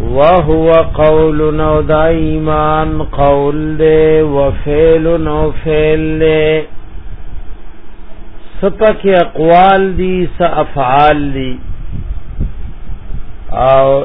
وهو قول نو دا ایمان قول دے وفعل نو فعل دے سپک اقوال دی س افعال دی او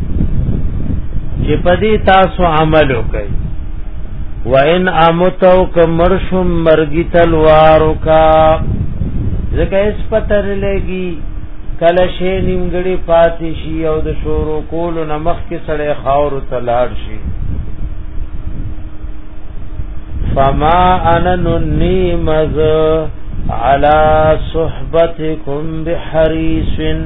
چې پدې تاسو عمل وکړئ وان امتو کمرشم مرګی تلوار کا زکه اس پتر لګي کله شی نیمګړي پاتې شي او د شورو کول نمخ کې سړې خاور تلاړ شي فما انا ننیمز علی صحبتکم بحریسن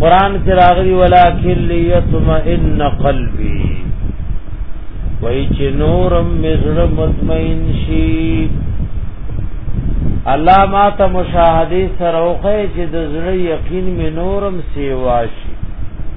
قران کې راغلي ولکن ليطمئن قلبي وای چې نورم مزړه مطمئن شي الله ما ته مشاهده سره وخی چې د زړه یقین می نورم سیوا شي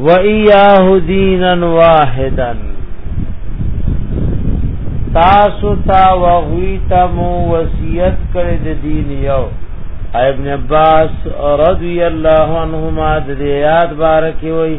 و ایاه دینا واحدا تاسو تا وغوی تا مو وصیت کړی د دین یو ابن عباس رضی الله عنهما د یاد بارکی وای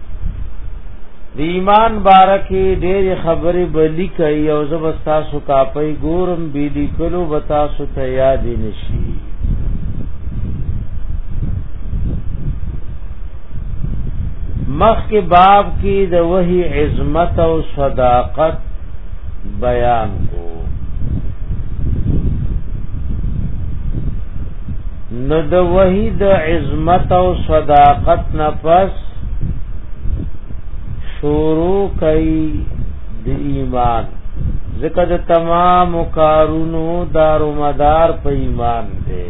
د ایمان بارکه ډېر خبرې بلی کوي او زبستا سو کاپي ګورم بي لیکلو وتا سو ته یاد نشي مخ کې باب کې د وਹੀ عظمت او صداقت بیان کو نو د وحی د عظمت او صداقت نفس شروع کوي د ایمان ځکه د تمام کارونو دار و مدار په ایمان دی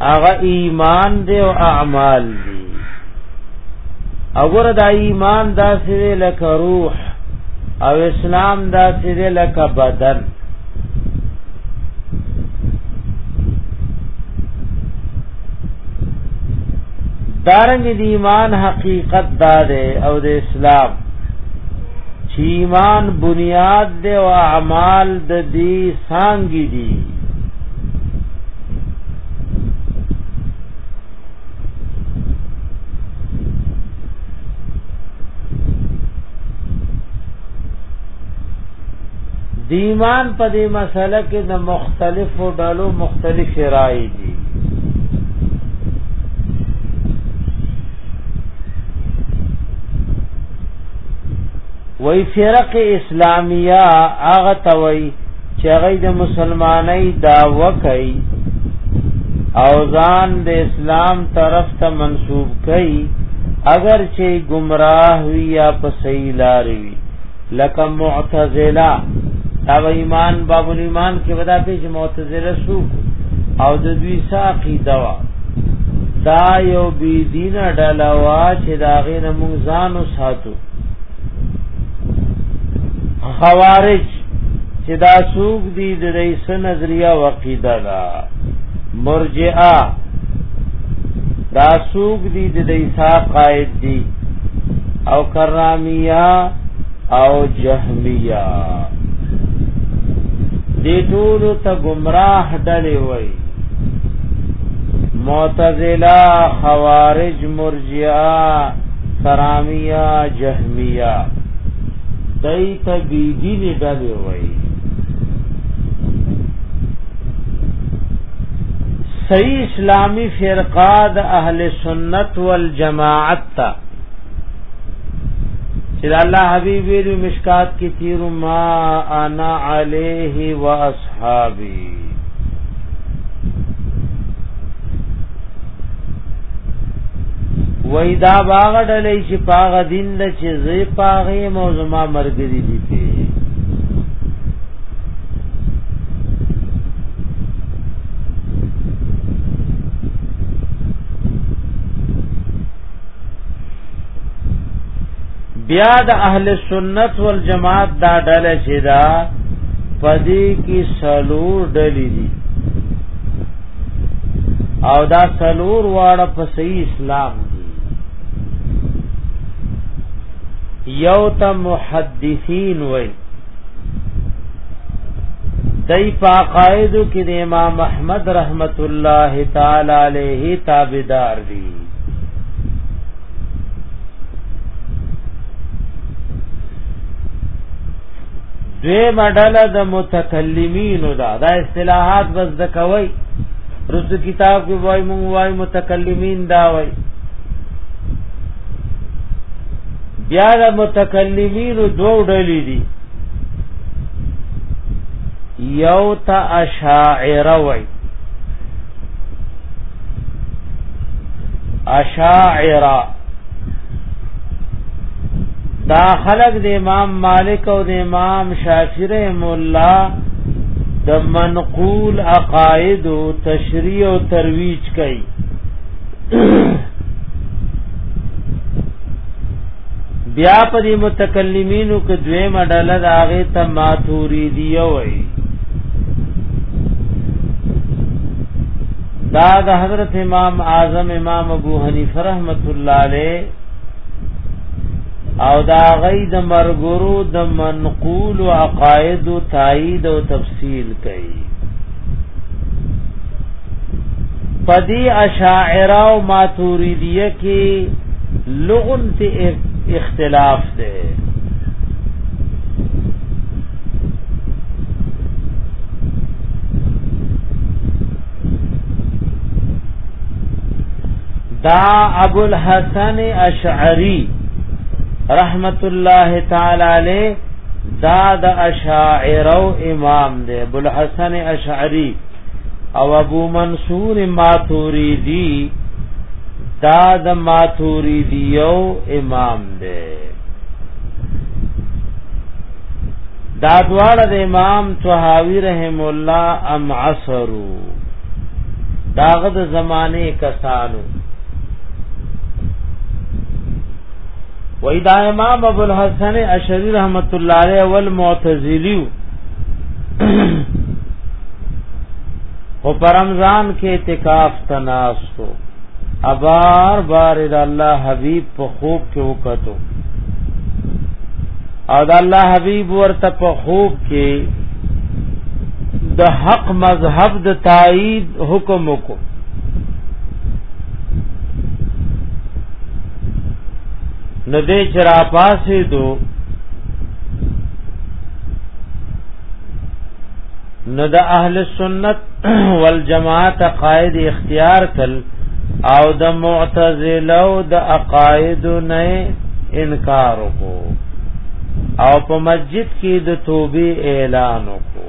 هغه ایمان دی او اعمال دی اگر دا ایمان دا سره لکه روح او اسلام دا سره لکه بدن دارنګ دی ایمان حقیقت دا دی او د اسلام چې ایمان بنیاد دی او اعمال د دې سانګي دي دیمان په دې مسله کې د مختلفو ډلو مختلف رائے دي وای فرق اسلامیه هغه توي چې هغه د مسلمانۍ دا وکي او ځان د اسلام طرف ته منسوب کړي اگر چې گمراه وي یا په صحیح لار وي لکه معتزله دا ایمان باب ایمان کې ودا په معتزله رسوک او د دوی ساقی دوا دا یو بی دینه ډلوا چې دا غې نه مونږ ځان وساتو خوارج چې دا سوق دی د رئیس نظریه وقیده دا مرجئه دا سوق دی د دیسا قائد دی او کرامیه او جهمیه دې ټول ته گمراه ډلې وای معتزله خوارج مرجئه کرامیه جهمیه دای ته بی دین ډلې وای صحیح اسلامی فرقه د اهل سنت والجماعت ته چې الله حبيب ویل مشکات کې تیر ما انا عليه واصحابي وای دا باغ ډلې چې پاغ دین د چې زې پاغې موزما مرګري دي په بیا د اهل سنت والجماعت دا ډله چې دا پدې کې سلور ډلې دي او دا سلور واړه په صحیح اسلام دي یو ته محدثین وایي دای په قائد کې د امام احمد رحمت الله تعالی علیه تابعدار دي دوی مډاله د متکلمینو دا دا اصطلاحات بس د کوي رسو کتاب کې وای مونږ وای متکلمین دا وای بیا د متکلمینو دوه ډلې دي یو تا اشاعره وای اشاعره دا خلق د امام مالک او د امام شافعی رحم الله د منقول عقاید او تشریع او ترویج کوي بیا په دې متکلمینو کې دوی مډاله د هغه ته ماتوري دی وای دا د حضرت امام اعظم امام ابو حنیفه رحمت الله علیه او دا غي د مرګورو د منقول او عقاید او تایید او تفصیل کوي پدی اشاعره او ماتوریدیه کې لغن ته اختلاف ده دا ابو الحسن اشعری رحمت الله تعالی علیه دا د اشاعره امام دی ابو الحسن اشعری او ابو منصور ماتوریدی دا د ماتوریدی یو امام دی دا دواړه د امام طحاوی رحم الله ام عصرو داغه د زمانه کسانو وای دا امام ابو الحسن اشری رحمت الله علیه والمعتزلی او پر رمضان کې اعتکاف تناستو ابار بار د الله حبيب په خوب کې وکړو او د الله حبيب ورته په خوب کې د حق مذهب د تایید حکم وکړو نو دې چر اپاسې دو نو د اهل سنت والجماعت قائد اختیار کل او د معتزله او د عقاید نه انکار کو او په مسجد کې د توبې اعلان کو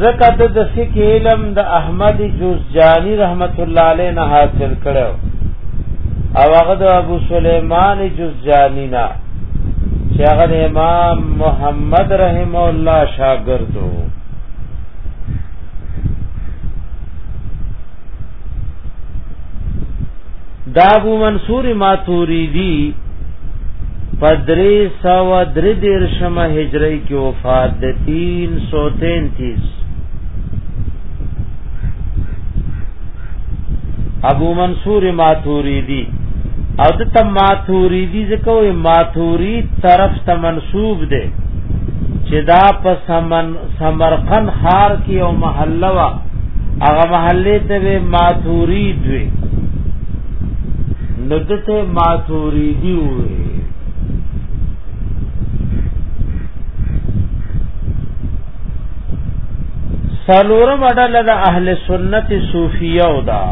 زکه د دسیک علم د احمد جوزجانی رحمت الله علیه نه حاصل کړو او هغه د ابو سلیمان جوزجانی نه چې هغه د امام محمد رحم الله شاګردو دا ابو منصور ماتوریدی پدری سو در دیر شمه هجری کی وفات ده تین سو تین تیس ابو منصور ماتوریدی او د تم ماتوریدی ځکه وي ماتورید طرف ته منسوب دی چې دا په سمن سمرقند خار کې او محله وا هغه محله ته به ماتوري دوی نو دته ماتوري دی وې سلورم اډل د اهل سنت صوفیه او دا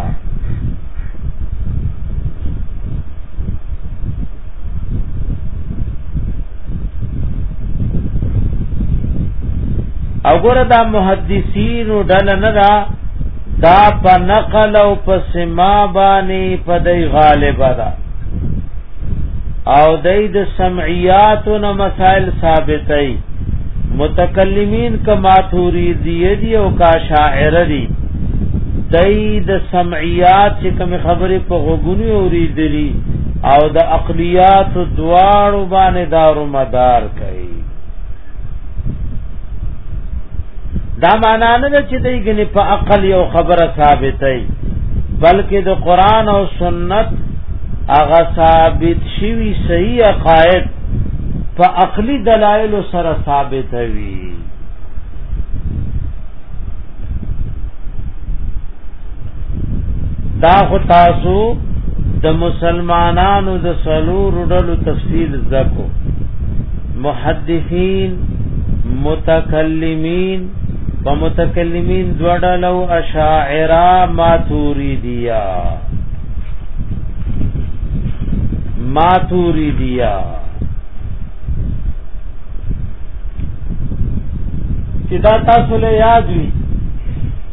او ګره دا محدثین ډل نه دا دا په نقل او په سما باندې په دی غالبا دا او دای د سمعیات نو مسائل ثابتای متکلمین کما توری دی دی او کا شاعر دی دای د سمعیات چې کوم خبره په غوګونی اوریدلی او د اقلیات دواړو باندې دارو مدار کوي دا معنا نه ده چې دوی غني په عقل یو خبره ثابتای بلکې د قران او سنت هغه ثابت شوی صحیح عقاید په عقلی دلایل سره ثابت وي دا خو تاسو د مسلمانانو د سلور ډلو تفصیل زکو محدثین متکلمین په متکلمین دوه ډلو اشاعره ماتوریدیا ماتوریدیا چې دا تاسو له یاد وي